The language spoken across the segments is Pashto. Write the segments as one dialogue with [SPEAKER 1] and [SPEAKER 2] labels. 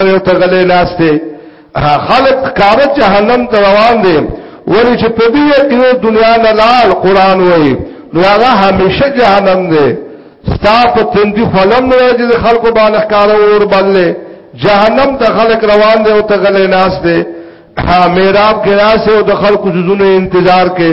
[SPEAKER 1] یو تغلې لاس دی خلق کار جهنم ته روان دي ولی چې په دې کې دنیا نه لال قران وایي نو هغه همیشه جهنم دی ستا په تندې خلم نه راځي د خلکو باندې کار اور باندې جهنم ته خلق روان دي او ته غلې ناس دي ها میراب کې راځي او د خلکو جزونه انتظار کې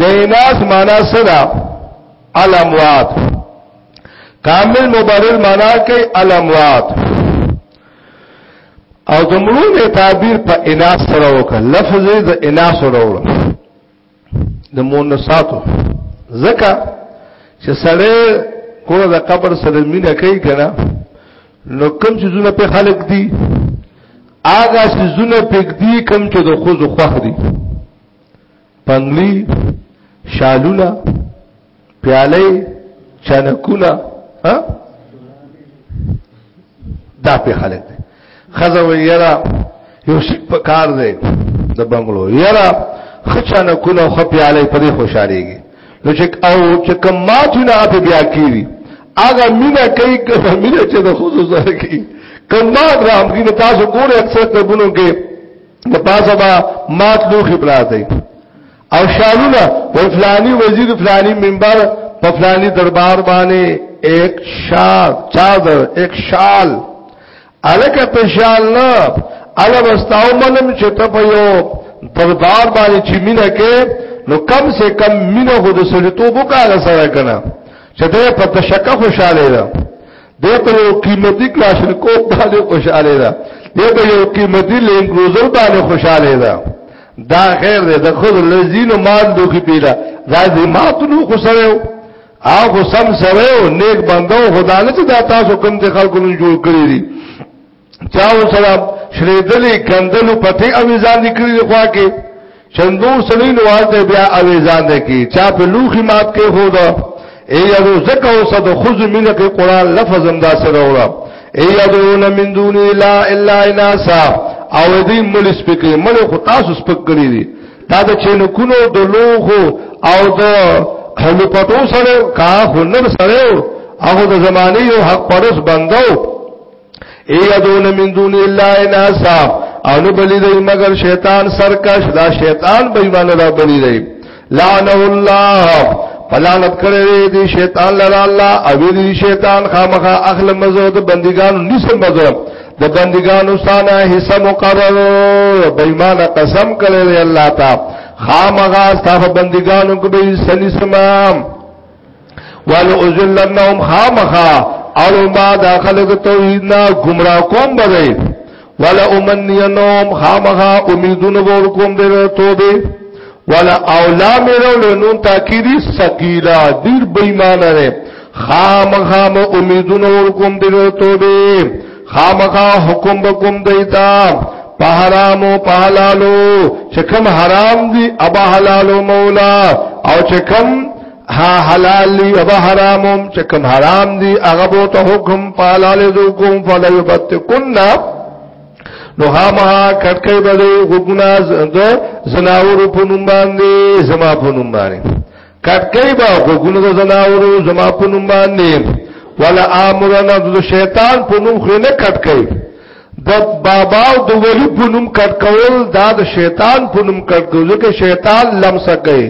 [SPEAKER 1] د اناث معنا سره الاموات کامل مبرر معنا کوي الاموات او د مړو تعبیر په اناث سره وکړه لفظ د اناث سره وکړه د مونثاتو زکه چې سره کور د قبر سره مینه کوي کنه نو کوم چې زونه په خلق دي آغا چې زونه پک دي کوم چې د خوځو خوخ دي پنګلی شالونه پیاله چنکونه ها دا په خلک خزه ویرا یو شک په کار دی د بنگلو یرا خچانه کونه خو پیاله پرې خوشاليږي نو چې او چې کماتونه په بیا کیږي اګه مینا کوي کله مینا چې د خصوص سره کوي کمات رام کې تاسو ګوره اکثر ته بونو کې د پاسه با مات لوخي پراته او شالونه په فلاني وزیر فلاني منبر په فلاني دربار باندې ایک شال چادر ایک شال الکه په شال نه الا واستاو منم چې ته په یو دربار باندې چې مینه کې نو کم سے کم مینه خو د سړیتوب وکاله سره کنه چې ته په تشکه خوشاله ده دته یو قیمتي کلاشن کوپ باندې خوشاله ده دته یو قیمتي لینګ روزر باندې خوشاله ده دا خیر ده د خود لذین مال دوخي پیدا دا دې ماتلو خو سره او خو سم سره نیک بندو خدانه چې دا تاسو کوم د خلکو جوړ کړی دي چاو سره شریدلې کندلو پته او ځان نکړي د خوا کې چندو سړی نواز دی بیا او ځان دی کې چا په لوخي مات کې هو دا ای یادو زکه او صد خذ منه کې قران لفظ هم دا سره وره ای یادو نه من دون الا الا اناسا او دې مل سپکې مل خو تاسو سپک کړی دي دا د چینو کونو د لوخو او د هلو پټو سره کا هنر سره هغه د زمانه یو حق پرس بندو ایدون من دون الله ناسا او نه بلی دی مگر شیطان سرکش دا شیطان به ایمان را بلی دی لعنه الله فلانت کړی دی شیطان لره الله او دی شیطان خامخا اخل مزو د بندګانو نسم مزو د بندګانو سانه حصہ مقرر به ایمان قسم کړی الله تعالی خامغا ستاسو بندګانو کو به سني سمام ولأذلنهم خامخا اړو ما دا خلق توحید نا گمراه کوم بده ولا امنینهم خامخا امیدون ور کوم دې توبه ولا اولا میرو لنون تاکیدی سقیلا دیر بېمانه نه خامخا مو امیدون ور کوم دې توبه خامخا حکم بکم دیتا په حرامو په حلالو چې کوم حرام دي ابا حلالو مولا او چې کوم ها حلال لی و حرامم چې کوم حرام دی هغه بو ته حکم پالال دو کوم فلا یبت کنا نو ها ما کټکې بده حکمنا زناور په نوم باندې زما په نوم باندې کټکې با حکمنا زناور زما په نوم باندې ولا امرنا د شیطان په نوم خو نه کټکې د بابا او د ولی په نوم کټکول دا د شیطان په نوم کټکول ځکه شیطان لمسه کوي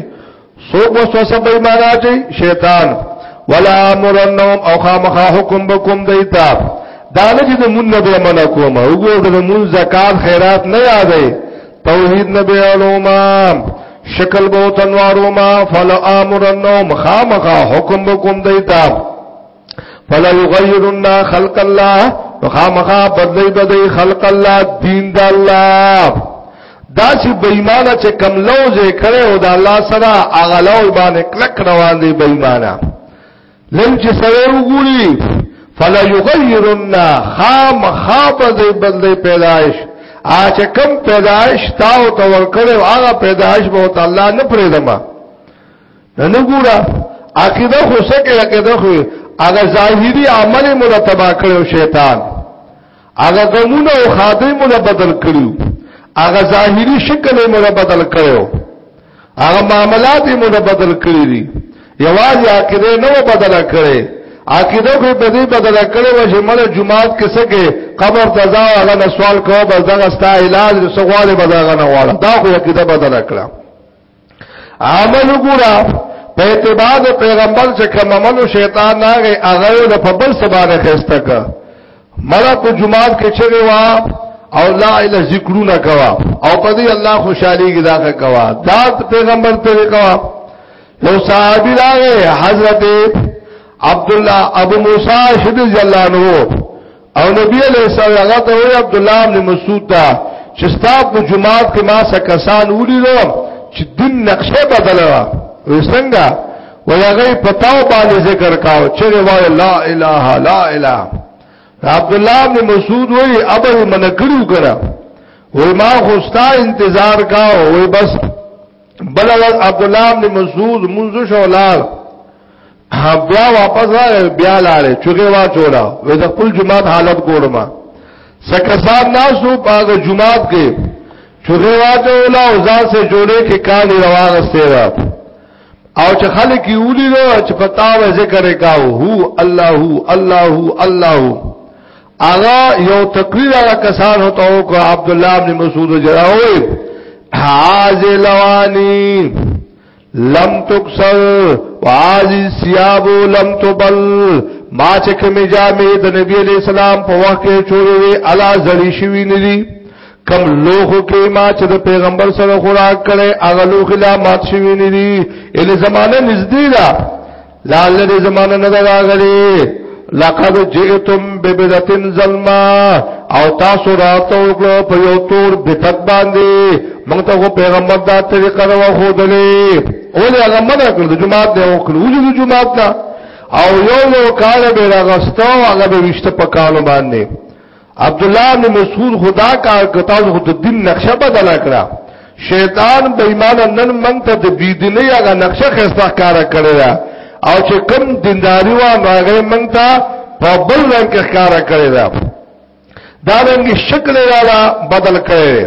[SPEAKER 1] سوک وسوسه بای مانا چی شیطان ولا امرنهم او خامخا حکم بکم دیتا دانه چې د مون نبی منع کوم وګوره د مون زکات خیرات نه یادې توحید نبی علوما شکل بو تنوارو ما فلا امرنهم خامخا حکم بکم دیتا فلا یغیرن خلق الله مخامخا بدلی بدلی خلق الله دین د الله دا چې بېمانه چې کم لوز کړي او د الله سره هغه لوز باندې کلک روان دي بېمانه لم چې سره وګوري فلا یغیرن خام خاب دې بدلې پیدائش ا چې کم پیدائش تاو تور کړي هغه پیدائش به تعالی نه پرې دما نه نه ګوره عقیده خو سکه عقیده خو هغه ظاهری عمل مرتبه کړو شیطان هغه غمونه او خاطر مو بدل کړو هغه ظاهری شکل مو بدل کړو هغه معاملات مو بدل کړی دي یوازې عقیده نو بدل کړي عقیده خو په دې بدل کړي و چې مله جمعات کې سکه قبر تزا هغه نه سوال کوو بس دا ستا علاج سغواله بدل غنه واړه دا خو عقیده بدل کړه عمل ګورا په اتباع د پیغمبر چې کوم عملو شیطان ناغه هغه د فبل سبانه خسته کا مړه په جمعات کې چغه وا او لا اله ذکرونه کوا او په دې الله خوشحالي کې داخه کوا دا پیغمبر ته کوا یو صحابي راغی حضرت عبد الله ابو موسی شد جلانو او نبی علیہ السلام هغه ته وی عبد الله بن مسعود دا چې ستاب په جماعت کې ما سره کسان ولیدو چې دین نقشه بدله وا وسنګا ویغه پتاو باندې ذکر کاو چې وای لا اله لا اله عبد الله بن مسعود وی ابو منکرو کرا وی ما خوستا انتظار کاو وی بس بل عبد الله بن مسعود منذ شولال بیا واپس راغی بیا لاړ چوغه وا چولا وې د خپل جماعت حالت ګورما سکسان ناسو پاګه جماعت کې چوغه وا چولا او ځان سره جوړې کې کال روان استیرا او چې خلک یولي نو چې پتا و ذکر کاو هو الله الله الله اغا یو تقریر هغه کسان هوته او کو عبد الله ابن مسعود جراوي حاز لوانی لم تکسر واز سیاب لم تبل ما چې کومې جامې د نبی علی السلام په وخت کې چورې وي الا زړی شوی ندي کم لوخو کې ما چې د پیغمبر سره خوراک کړي هغه لوخ لا مات شوی ندي ان زمانه نږدې ده لا لري زمانه نه راغلي لقد جئتم ببدتن ظلما او تاسو راته وګړو په یو تور بدعت باندې موږ ته پیغمبر دا طریقه راو خو دلې اولې هغه منع کړ د جمعات دی او کړ ولې د جمعات نه او یو یو کال به راغستو هغه به وشته په کال باندې عبد الله بن مسعود خدا کا کتا خو د دین نقشه بدل کړه شیطان بې ایمان نن مونږ ته د بی دیني هغه نقشه خسته کار کړی او چې کم دینداری و هغه مونږ ته په بل رنگ کار کړی دا رنګ شکل را بدل کړی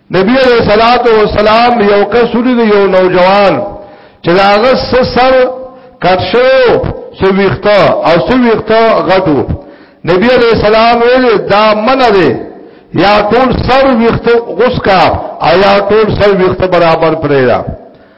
[SPEAKER 1] نبی علیہ الصلوۃ والسلام یو کس ولید یو نوجوان چې هغه سر کټ شو سو ویخته او سو ویخته غټو نبی علیہ السلام ویل دا منه دی یا ټول سر ویخته غسکا او یا ټول سر ویخته برابر پرې را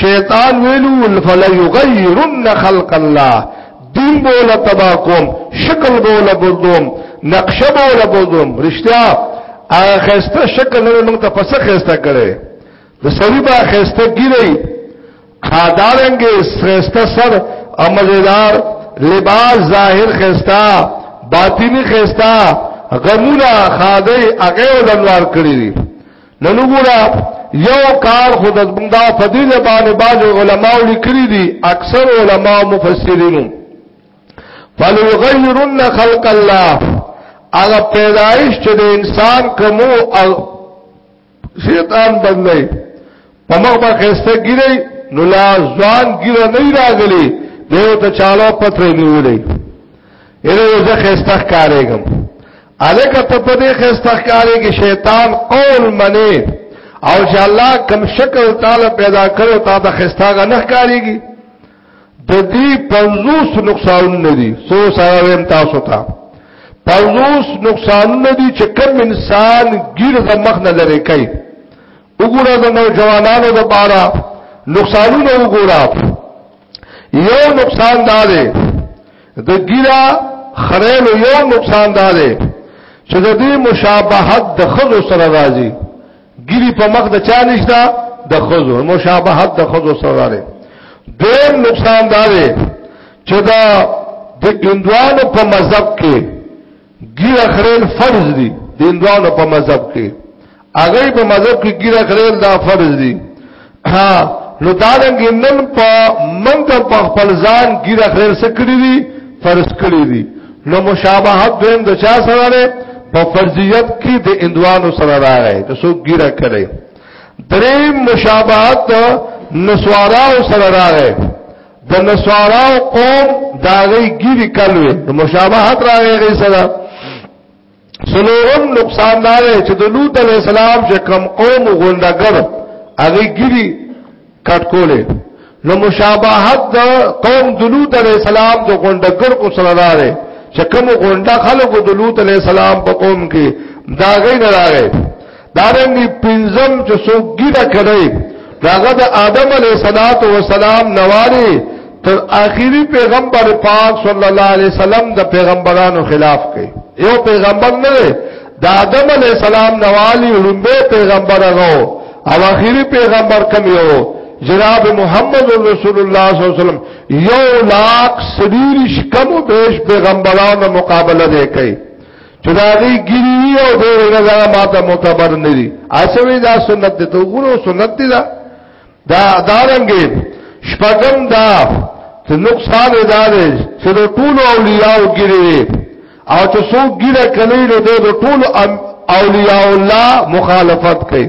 [SPEAKER 1] شیطان ویلو فلا یغیرن خلق الله دین بوله تبا کوم شکل بوله بدوم نقشه بوله بدوم رښتیا هغه خسته شکل نه موږ ته پسه خسته کړي د سړي با خسته ګیری حادارنګي خسته سر امزدار لباس ظاهر خسته باطینی خسته غمونه خاده هغه ولنوار کړی نن وګوره یو کار خود از بندا فضیل باندې باز علماء لیکلي دي اکثر علماء مفسرینو فلغیرن خلق الله هغه پیدایش چې د انسان کومو شیطان بدلی په مخ به خسته ګیری نو لا ځوان ګیره نه راغلی دیو ته چالو پتر نیولې اې زه خسته کارېږم الکه ته په دې خسته ښکارې کې شیطان قول منی او چې الله کم شکل تعالی پیدا کړو تا ته خسته غ نه ښکارېږي د دې 50 نقصان نه دي سو سره ویم تاسو ته 50 نقصان نه دي چې کم انسان ګیر د مخ نه لري کوي وګوره د نوجوانانو د پاره نقصانونه وګوره یو نقصان دا دی د ګیرا خړېل یو نقصان دا دی چې د دې مشابهت د خزو سره راځي ګیری په مخ د چا نشته د خزو مشابهت د خزو سره راځي دویم نقصان دا دی چې دا د ګندوانو په مذهب کې ګیره خریل فرض دي دیندوانو په مذهب کې هغه په مذهب کې ګیره خریل دا فرض دي ها نو دا رنګ نن په منګ په خپل ځان ګیره خریل سکړي دي فرض کړی دي نو مشابهت دیم د چا سره ده په فرضیت کې د اندوانو سره راغی د سو ګیره کړي درې مشابهت نسوارا سره راغی د نصاراو قوم دا غي ګيري کلوي نو مشابهت راغی غي سره سلورم نقصان دا دی چې د لوط علی السلام چې کم قوم غوندګر هغه ګيري کټ کولې نو مشابهت د قوم د لوط علی السلام د غوندګر کو سره راغی چې کوم غونډه خلکو د لوط علی السلام په قوم کې دا غي نه راغی دارنګي پنځم چې څوک ګیره کړي هغه د آدم علیه الصلاۃ والسلام نواري تر آخري پیغمبر پاک صلی الله علیه وسلم د پیغمبرانو خلاف کوي یو پیغمبر نه دی د آدم علیه السلام نوالي لومبه پیغمبر هغه او آخري پیغمبر کوم یو جناب محمد رسول الله صلی الله علیه وسلم یو لاک سریش کم بیش پیغمبرانو مقابله دی کوي چې دا غي ګری او دې نه دا ماته معتبر نه دي اسوي دا سنت ته وګورو سنت دي دا دا دارنګې شپږم دا چې نقصان ادا دی چې د ټول اولیاء ګری او چې څوک ګره کوي نو د ټول اولیاء الله مخالفت کوي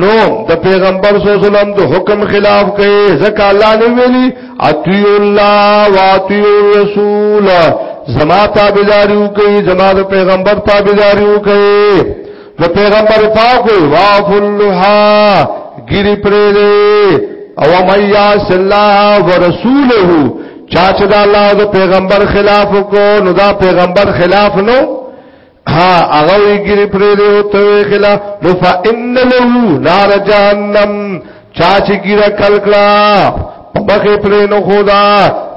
[SPEAKER 1] نو د پیغمبر صلی الله علیه وسلم د حکم خلاف کړي ځکه الله نه ویلي اطیع الله واطیع الرسول زما تابعداري وکړي زما د پیغمبر تابعداري وکړي د پیغمبر پاک وافلها ګری پرې دی او میا صلی الله ورسوله چا چې د الله د پیغمبر خلاف وکړو نو دا پیغمبر خلاف نو ها هغه ویګری پرې دی او ته خلا نو فإن له نار جهنم چا چې ګیره کلکړه مخې پرې نو خدا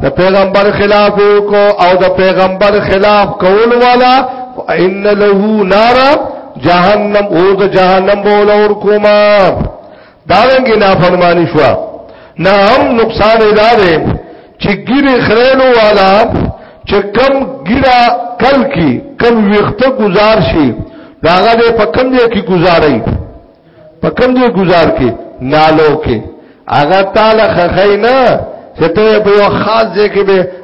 [SPEAKER 1] د پیغمبر خلاف کو او د پیغمبر خلاف کول والا فإن له نار جهنم او د جهنم بوله ور کومه دارنګ نه فرمانی شو نه هم نقصان ادارې چې ګیره خرینو والا چې کم ګیره کل کی کم ویخته گزار شي داغه دې په کم دې کې گزارای په کم دې گزار کې نالو کې هغه تعالی خخینا چې ته په خاص ځای کې به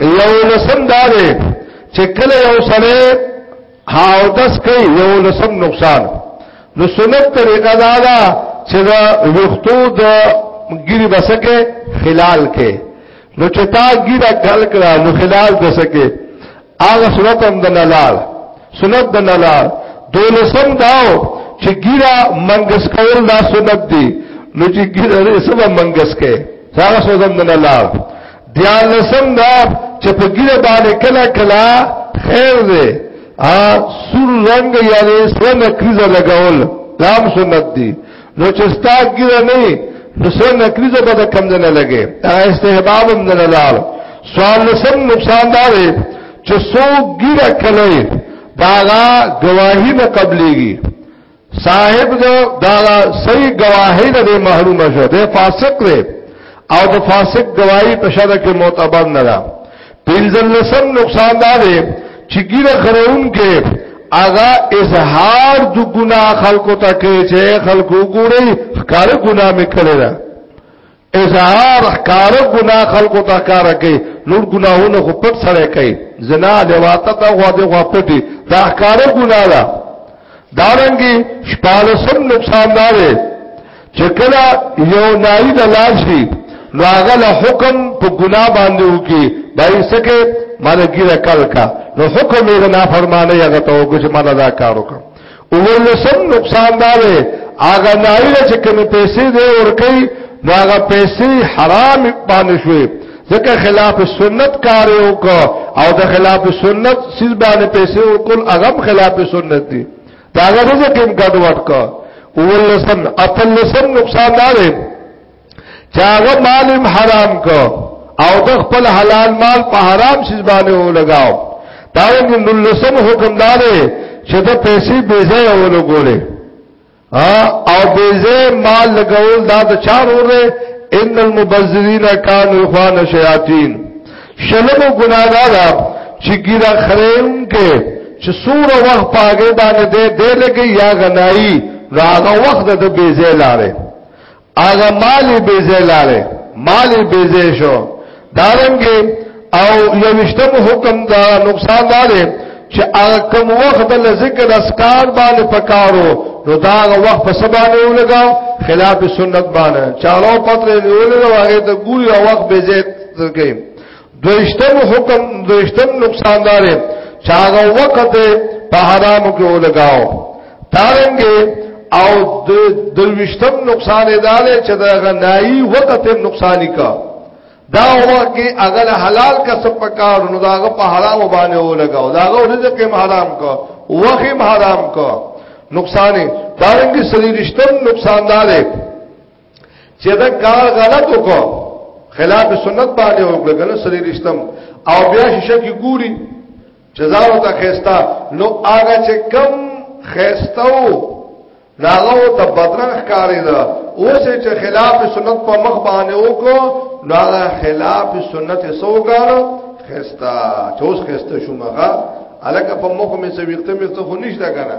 [SPEAKER 1] یو لسم دا دی چې کله یو سړی هاو دس کوي یو لسم نقصان نو سنت طریقه دا ده چې دا وختو د ګری بسکه خلال کې نو چې تا ګیره کل کړه نو خلال د سکه هغه سنت هم د نلال سنت د نلال دولسم داو چې ګیره منګس کول دا سنت دی نو چې ګیره سبا منګس کې هغه سوزم د نلال بیا لسم دا چې په ګیره باندې کله کله خیر دی ا سور رنگ یا دې سره نکریزه لګول دام سنت دی نو چې ستا ګیره نه نو سره نکریزه به کم نه لګي دا استحباب هم نه لال سوال لسم نقصان دا دی چې سو ګیره کله داغا گواہی نه قبليږي صاحب جو دا صحیح گواہی نه دی محروم شو دی فاسق دی او د فاسق گواہی په شرع کې معتبر نه ده پنځلسم نقصان دا دی چې ګیره خرون کې اغا اظهار د ګناه خلکو ته کې چې خلکو ګوري ښکار ګناه میکړي اظهار کار ګنا خلقو ته کار کوي نور ګناهونه خو پټ سره کوي زنا لواطه ته غوا دی غوا پټي دا کار ګنا ده دارنګي شپالسم نقصان دار چې کله یو ناری د لاشي نو هغه له حکم په ګنا باندې وکي بای سکه مالګی رکل کا نو حکم یې نه فرمانه هغه ته وګورئ چې مال دا کار وکړه اولسم نقصان دا دی هغه ناری له چې کوم پیسې دی ورکی نو هغه پیسې حرام باندې شوې ځکه خلاف سنت کار یو کو او د خلاف سنت سیز باندې پیسې وکول هغه خلاف سنت دی دا هغه رزق هم ګډوډ کو اولسم اتلسم نقصان دا دی چاغه مال حرام کو او د خپل حلال مال په حرام شیز باندې ولګاو دا یې نلسم حکم دارې چې د پیسې بیزه ولګولې او بیزه مال لګول دا د چار وره ان المبذرین کانوا اخوان الشیاطین شلمو ګناګار چې ګیره خریم کې چې سور وخت پاګې باندې دې دې لګي یا غنایي راغه وخت د بیزه لاره هغه مالی به زلاله مالی به شو دارنګي او یوشتم حکم دا نقصان داره چې هغه کوم وخت د ذکر اسکار باندې پکارو نو دا وخت په سبا نه ولګاو خلاف سنت باندې چالو پتر نه ولګاو هغه د ګوري وخت به زیات کوي دویشتم حکم دویشتم نقصان دار چاغه وخت په حرام کې ولګاو تارنګې او د درویشتم نقصان دار چې دا غنایي وخت نقصانی کا دا وکي اگر حلال کا سب پکار نو داغه په حرام باندې ولګاو داغه رزق یې حرام کا وخی حرام کا نقصان دارنګې سړي رښتم نقصان دار چې دا کار غلط وکړو خلاف سنت باندې وکړو کنه سری رښتم او بیا شیشه کې ګوري چې زارو ته خيستا نو هغه چې کم خيستاو ناغو ته بدرنګ ښکارې ده اوس چې خلاف سنت په مخ باندې وکړو نو هغه خلاف سنت سوګارو خيستا چې اوس خيسته شو مغه الکه په مخ مې څه ویخته مې څه خو نشته کنه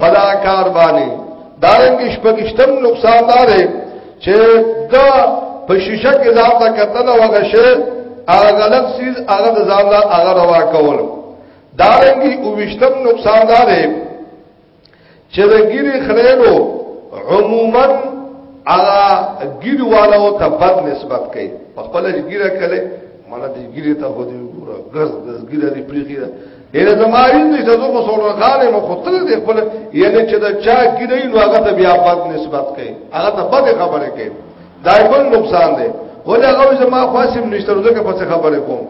[SPEAKER 1] پدا کار باندې دارنګ شپږشتم نقصان دار چې دا په شیشه کې ځان ته کتنه وغشه هغه غلط سیز هغه ځان لا هغه روا کول دارنګ اوشتم نقصان دار چې د ګيري خلینو عموما هغه ګيري والو ته بد نسبت کوي په خپل ګيره کله مله دې ګيري ته هو دې ګور غز غز ګيره دې پریږي یله زماین دې ته زو سوړ غاله نو خپل دې خپل یله چې دا چا ګرې نو هغه ته بیا پات نسبت کوي هغه ته بده خبره کوي دا بل نقصان دی ولې هغه زما خاصم نشته ورته په څه خبره کوم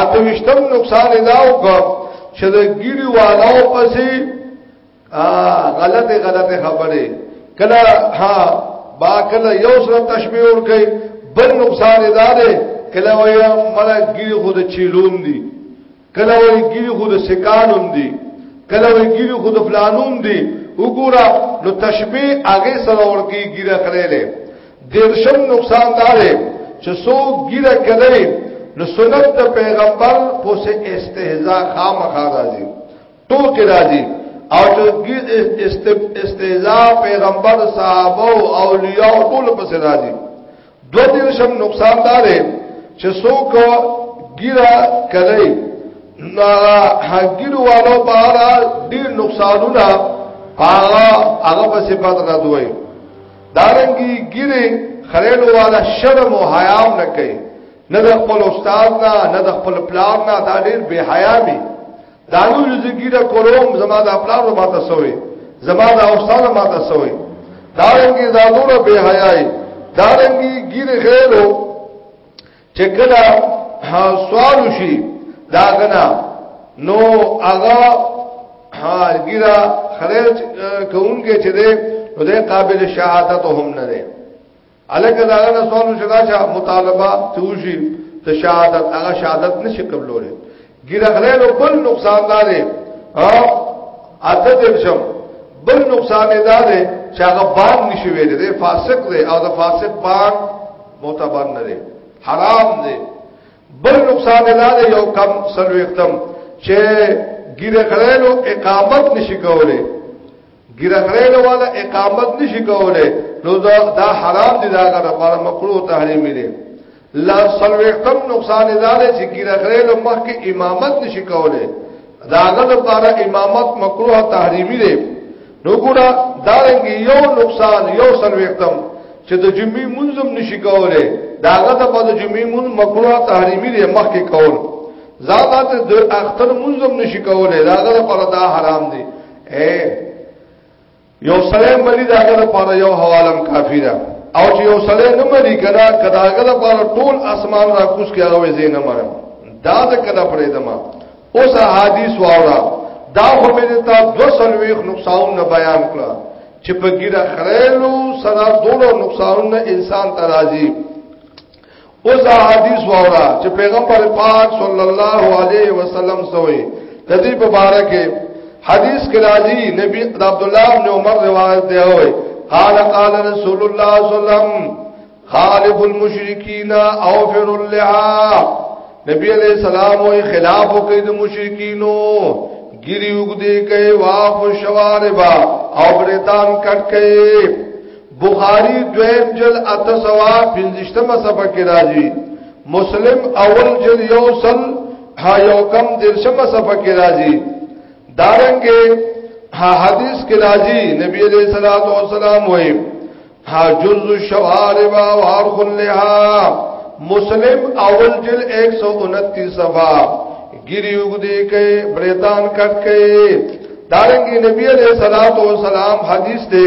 [SPEAKER 1] اته وشتم نقصان دا او چې دا ګيري والاو پسې غلطه غلطه خبره کله ها با کله یو سره تشبیه ور کوي بل نقصان دا دی کله وایي مله ګيري خود چیلوم دي کله وی ګیری خو د سکانوم دی کله وی ګیری خو د فلانوم دی وګوره نو تشبیه هغه سره ورکی ګیره کړی له دیرشم نقصان دار چې سو ګیره کړی نو سنت د پیغمبر په سه استهزاء خامخا راځي ټوکې راځي او چې استهزاء پیغمبر صحابه او اولیاء ټول په سه راځي دو دیرشم نقصان داره چې څوک ګیره کړي نو هغه والو بار ډیر نقصانونه هغه هغه په صفات را دوی دارنګي ګیره خلیل والا شرم او حیا نه کوي نه د خپل استاد نه نه د خپل پلان نه دا ډیر بے حیا وي دانو یوزګیره کوروم زما د خپل ورو ماته سوې زما د اوستان ماته سوې دارنګي زادور به حیاي دارنګي ګیر خیرو چې کله سوال شي دا غنا نو هغه ګیرا خلل کوونکې چې دې دې قابل شهادت هم نه ده الکه دا نه سوال چې دا چې مطالبه توشي ته شهادت هغه شهادت نشي قبلوله ګیره غلې نو بل نقصان دار ها اته دې شم بل نقصان دار چې هغه باب نشي ویلې دې فاسق دې او دا فاسق باب معتبر نه دې حرام دې بل نقصان دار یو کم سلوختم چې ګیره غلې نو اقامت نشي کوله ګیره غړې والا اقامت نشي کوله نو دا, دا حرام دي دا غره لپاره مکروه تحریم دي لا سلوختم نقصان زاله چې ګیره غړې له مخ کې امامت نشي کوله دا غره لپاره امامت مکروه تحریمی دي نو ګورا دا یو نقصان یو سلوختم چې د جمعې منظم نشي کوله دا غره لپاره جمعې مون مکروه تحریمی دي مخ کې کوله زاده د اختر منظم نشي کوله دا غره لپاره دا حرام دي اے یو سړی مری دا غره پاره یو حوالم کافی ده او چې یو سړی نه مری کړه کدا غره پاره ټول اسمان را کوس کې هغه زین نه مرم دا د کدا پرې دما اوس حدیث واورا دا خو مې ته دوسل ویخ نقصان نه بیان کړه چې په ګیره خړېلو سره دوه نقصان نه انسان ترازی اوس دا حدیث وورا چې پیغمبر پاک صلی الله علیه وسلم سوې د دې په اړه کې حدیث کې راځي نبی عبد الله بن عمر روایت دی وي قال قال رسول الله صلی الله علیه وسلم خالف المشرکین اوفر اللعاء نبی علیہ السلام وی خلاف وکړي د مشرکینو ګری وګدي کوي واف شواربا او برتان کټ کوي بخاری دویم جل اتسوا پنزشتم سبا کی راجی مسلم اول جل یو سل ہا یو کم درشم سبا کی راجی دارنگے ہا حدیث کی راجی نبی علیہ السلام و سلام ہوئی ہا جز شواربا وار خلہا مسلم اول جل ایک سو انتی سبا گیری اگدی کئی بریتان کٹ کئی دارنگی نبی علیہ السلام و سلام حدیث دے